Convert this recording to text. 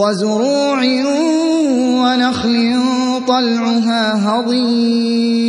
وزروع ونخل طلعها هضيم.